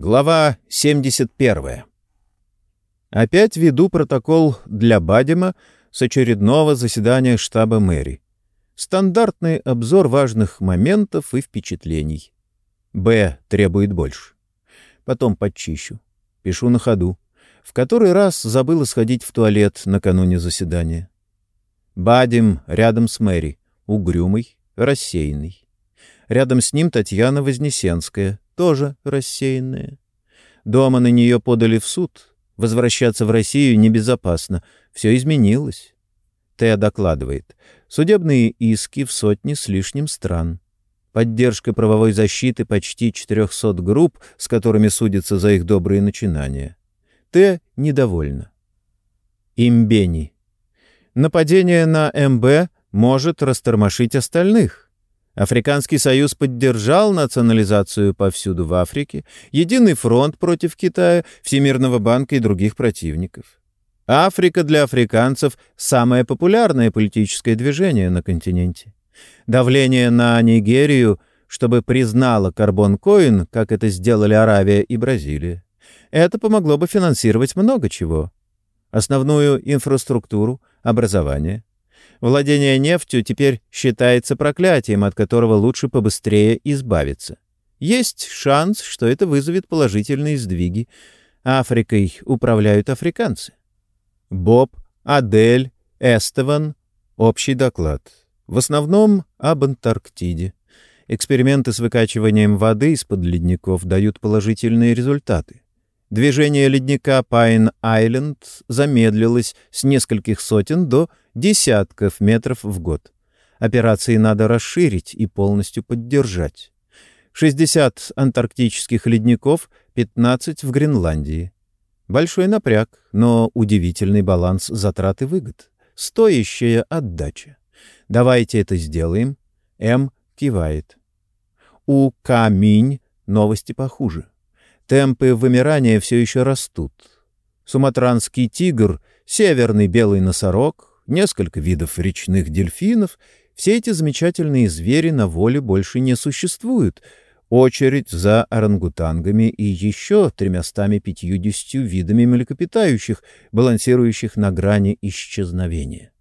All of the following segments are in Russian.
Глава 71. Опять веду протокол для Бадима с очередного заседания штаба мэри. Стандартный обзор важных моментов и впечатлений. Б требует больше. Потом подчищу. Пишу на ходу. В который раз забыла сходить в туалет накануне заседания. Бадим рядом с мэри. Угрюмый, рассеянный. Рядом с ним Татьяна Вознесенская, тоже рассеянная. Дома на нее подали в суд. Возвращаться в Россию небезопасно. Все изменилось. Т докладывает. Судебные иски в сотни с лишним стран. Поддержка правовой защиты почти 400 групп, с которыми судятся за их добрые начинания. Т недовольна. Имбени. Нападение на МБ может растормошить остальных. Африканский союз поддержал национализацию повсюду в Африке, Единый фронт против Китая, Всемирного банка и других противников. Африка для африканцев – самое популярное политическое движение на континенте. Давление на Нигерию, чтобы признала карбон-коин, как это сделали Аравия и Бразилия. Это помогло бы финансировать много чего. Основную инфраструктуру, образование, Владение нефтью теперь считается проклятием, от которого лучше побыстрее избавиться. Есть шанс, что это вызовет положительные сдвиги. Африкой управляют африканцы. Боб, Адель, Эстеван. Общий доклад. В основном об Антарктиде. Эксперименты с выкачиванием воды из-под ледников дают положительные результаты. Движение ледника Пайн-Айленд замедлилось с нескольких сотен до десятков метров в год. Операции надо расширить и полностью поддержать. 60 антарктических ледников, 15 в Гренландии. Большой напряг, но удивительный баланс затрат и выгод. Стоящая отдача. Давайте это сделаем. М кивает. У Каминь новости похуже. Темпы вымирания все еще растут. Суматранский тигр, северный белый носорог, несколько видов речных дельфинов — все эти замечательные звери на воле больше не существуют. Очередь за орангутангами и еще тремястами пятьюдесятью видами млекопитающих, балансирующих на грани исчезновения.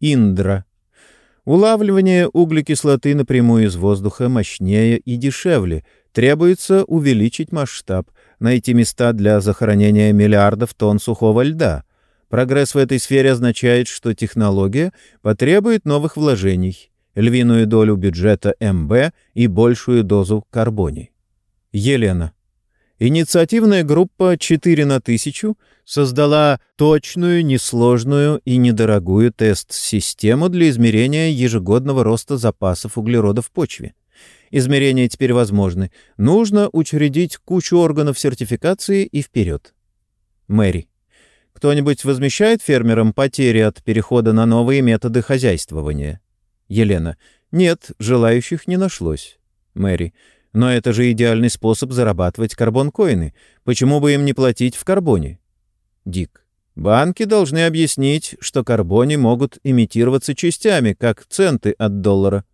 Индра. Улавливание углекислоты напрямую из воздуха мощнее и дешевле — Требуется увеличить масштаб, найти места для захоронения миллиардов тонн сухого льда. Прогресс в этой сфере означает, что технология потребует новых вложений, львиную долю бюджета МБ и большую дозу карбоний. Елена. Инициативная группа 4 на 1000 создала точную, несложную и недорогую тест-систему для измерения ежегодного роста запасов углерода в почве. Измерения теперь возможны. Нужно учредить кучу органов сертификации и вперед. Мэри. Кто-нибудь возмещает фермерам потери от перехода на новые методы хозяйствования? Елена. Нет, желающих не нашлось. Мэри. Но это же идеальный способ зарабатывать карбон-коины. Почему бы им не платить в карбоне? Дик. Банки должны объяснить, что карбоне могут имитироваться частями, как центы от доллара.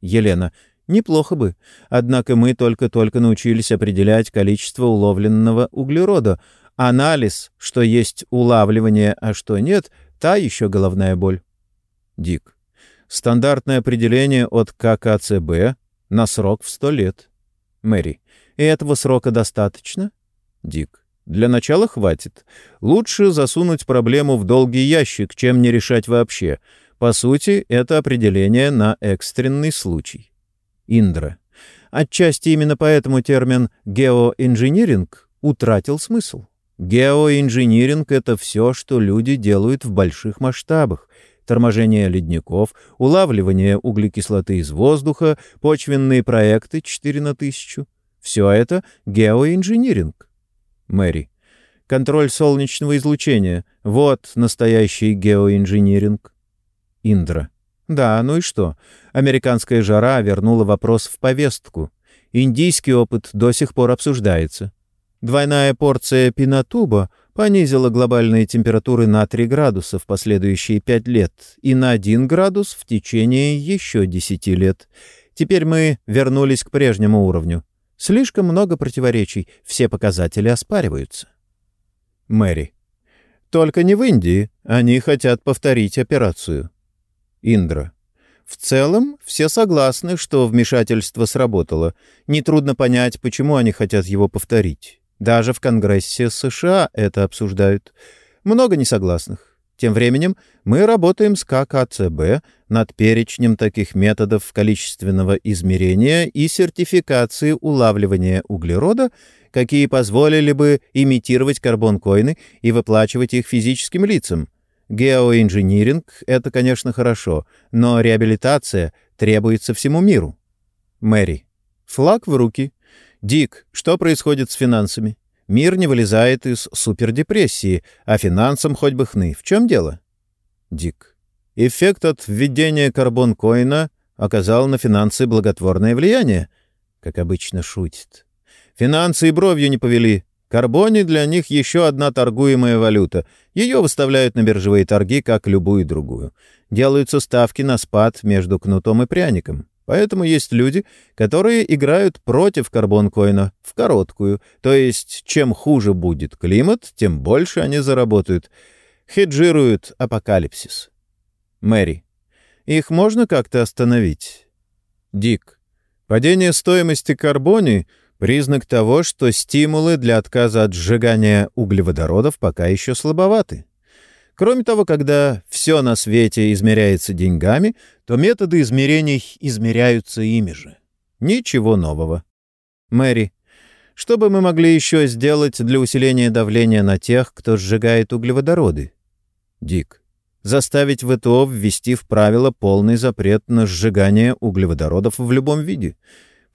Елена. Неплохо бы. Однако мы только-только научились определять количество уловленного углерода. Анализ, что есть улавливание, а что нет, та еще головная боль. Дик. Стандартное определение от ККЦБ на срок в сто лет. Мэри. И этого срока достаточно? Дик. Для начала хватит. Лучше засунуть проблему в долгий ящик, чем не решать вообще. По сути, это определение на экстренный случай. Индра. Отчасти именно поэтому термин «геоинжиниринг» утратил смысл. Геоинжиниринг — это все, что люди делают в больших масштабах. Торможение ледников, улавливание углекислоты из воздуха, почвенные проекты 4 на тысячу. Все это геоинжиниринг. Мэри. Контроль солнечного излучения. Вот настоящий геоинжиниринг. Индра. Да, ну и что? Американская жара вернула вопрос в повестку. Индийский опыт до сих пор обсуждается. Двойная порция пинатуба понизила глобальные температуры на 3 градуса в последующие 5 лет и на 1 градус в течение еще 10 лет. Теперь мы вернулись к прежнему уровню. Слишком много противоречий, все показатели оспариваются. Мэри. Только не в Индии. Они хотят повторить операцию. Индра. В целом, все согласны, что вмешательство сработало. Нетрудно понять, почему они хотят его повторить. Даже в Конгрессе США это обсуждают. Много несогласных. Тем временем мы работаем с ККЦБ над перечнем таких методов количественного измерения и сертификации улавливания углерода, какие позволили бы имитировать карбон-коины и выплачивать их физическим лицам. Геоинжиниринг — это, конечно, хорошо, но реабилитация требуется всему миру. Мэри. Флаг в руки. Дик, что происходит с финансами? Мир не вылезает из супердепрессии, а финансам хоть бы хны. В чем дело? Дик. Эффект от введения карбон-коина оказал на финансы благотворное влияние. Как обычно шутит. Финансы и бровью не повели. Карбони для них еще одна торгуемая валюта. Ее выставляют на биржевые торги, как любую другую. Делаются ставки на спад между кнутом и пряником. Поэтому есть люди, которые играют против карбон-коина в короткую, то есть чем хуже будет климат, тем больше они заработают. Хеджируют апокалипсис. Мэри. Их можно как-то остановить? Дик. Падение стоимости карбони — признак того, что стимулы для отказа от сжигания углеводородов пока еще слабоваты. Кроме того, когда все на свете измеряется деньгами, то методы измерений измеряются ими же. Ничего нового. Мэри, что бы мы могли еще сделать для усиления давления на тех, кто сжигает углеводороды? Дик. Заставить ВТО ввести в правило полный запрет на сжигание углеводородов в любом виде.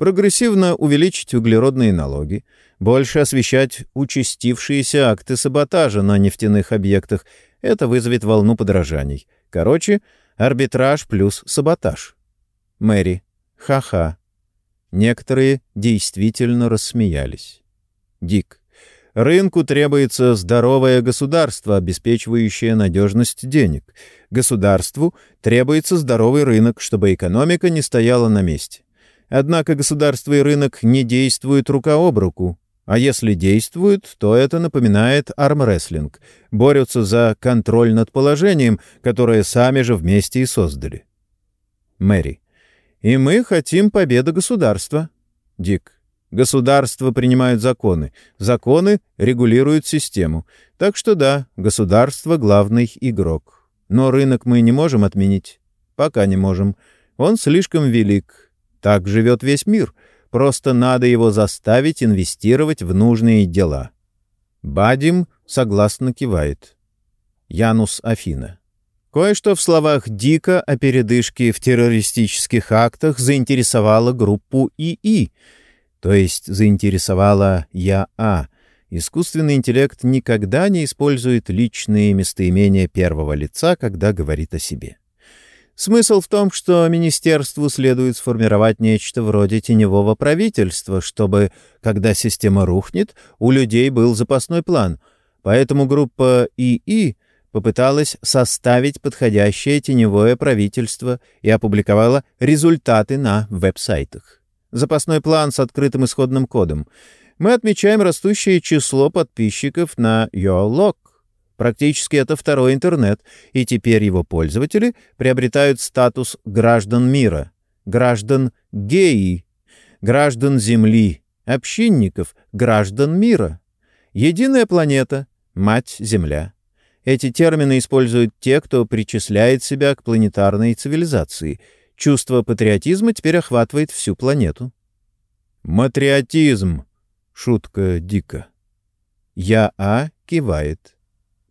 Прогрессивно увеличить углеродные налоги, больше освещать участившиеся акты саботажа на нефтяных объектах — это вызовет волну подражаний. Короче, арбитраж плюс саботаж. Мэри. Ха-ха. Некоторые действительно рассмеялись. Дик. Рынку требуется здоровое государство, обеспечивающее надежность денег. Государству требуется здоровый рынок, чтобы экономика не стояла на месте. Однако государство и рынок не действуют рука об руку. А если действуют, то это напоминает армрестлинг. Борются за контроль над положением, которое сами же вместе и создали. Мэри. И мы хотим победы государства. Дик. Государства принимают законы. Законы регулируют систему. Так что да, государство — главный игрок. Но рынок мы не можем отменить. Пока не можем. Он слишком велик. Так живет весь мир — Просто надо его заставить инвестировать в нужные дела. Бадим согласно кивает. Янус Афина. Кое-что в словах Дика о передышке в террористических актах заинтересовало группу ИИ, то есть заинтересовало ЯА. Искусственный интеллект никогда не использует личные местоимения первого лица, когда говорит о себе. Смысл в том, что министерству следует сформировать нечто вроде теневого правительства, чтобы, когда система рухнет, у людей был запасной план. Поэтому группа ИИ попыталась составить подходящее теневое правительство и опубликовала результаты на веб-сайтах. Запасной план с открытым исходным кодом. Мы отмечаем растущее число подписчиков на YoLog, Практически это второй интернет, и теперь его пользователи приобретают статус граждан мира, граждан геи, граждан Земли, общинников, граждан мира. Единая планета, мать-Земля. Эти термины используют те, кто причисляет себя к планетарной цивилизации. Чувство патриотизма теперь охватывает всю планету. «Матриотизм!» — шутка Дика. Я-А кивает.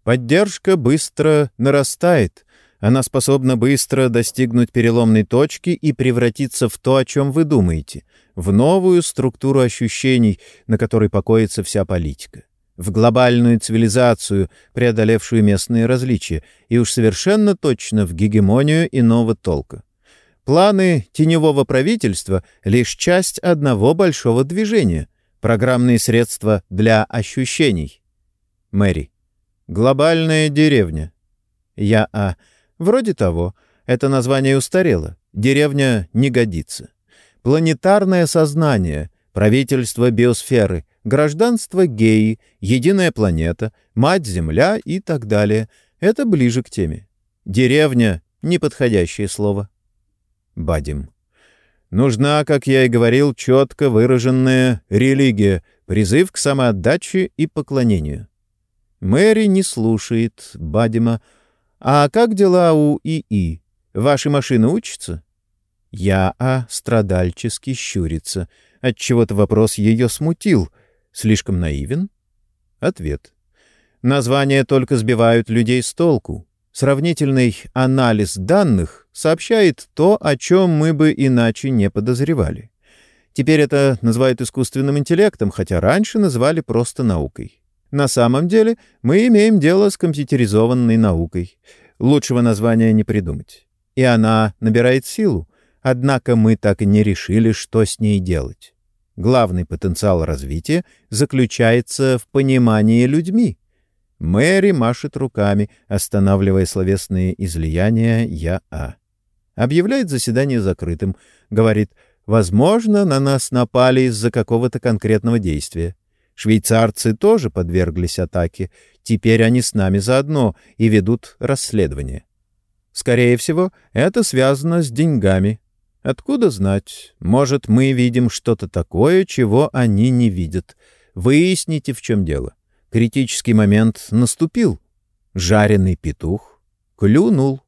Поддержка быстро нарастает. Она способна быстро достигнуть переломной точки и превратиться в то, о чем вы думаете, в новую структуру ощущений, на которой покоится вся политика, в глобальную цивилизацию, преодолевшую местные различия, и уж совершенно точно в гегемонию иного толка. Планы теневого правительства — лишь часть одного большого движения, программные средства для ощущений. Мэри. Глобальная деревня. Я А. Вроде того. Это название устарело. Деревня не годится. Планетарное сознание. правительство биосферы, гражданство геи, единая планета, мать-земля и так далее. Это ближе к теме. Деревня — неподходящее слово. Бадим. Нужна, как я и говорил, четко выраженная религия, призыв к самоотдаче и поклонению. Мэри не слушает Бадима. «А как дела у ИИ? Ваши машины учатся?» Я, а страдальчески щурится. Отчего-то вопрос ее смутил. Слишком наивен? Ответ. Названия только сбивают людей с толку. Сравнительный анализ данных сообщает то, о чем мы бы иначе не подозревали. Теперь это называют искусственным интеллектом, хотя раньше называли просто наукой. На самом деле мы имеем дело с компьютеризованной наукой. Лучшего названия не придумать. И она набирает силу. Однако мы так и не решили, что с ней делать. Главный потенциал развития заключается в понимании людьми. Мэри машет руками, останавливая словесные излияния «Я-А». Объявляет заседание закрытым. Говорит, возможно, на нас напали из-за какого-то конкретного действия. Швейцарцы тоже подверглись атаке. Теперь они с нами заодно и ведут расследование. Скорее всего, это связано с деньгами. Откуда знать? Может, мы видим что-то такое, чего они не видят. Выясните, в чем дело. Критический момент наступил. Жареный петух клюнул.